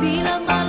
你了吗？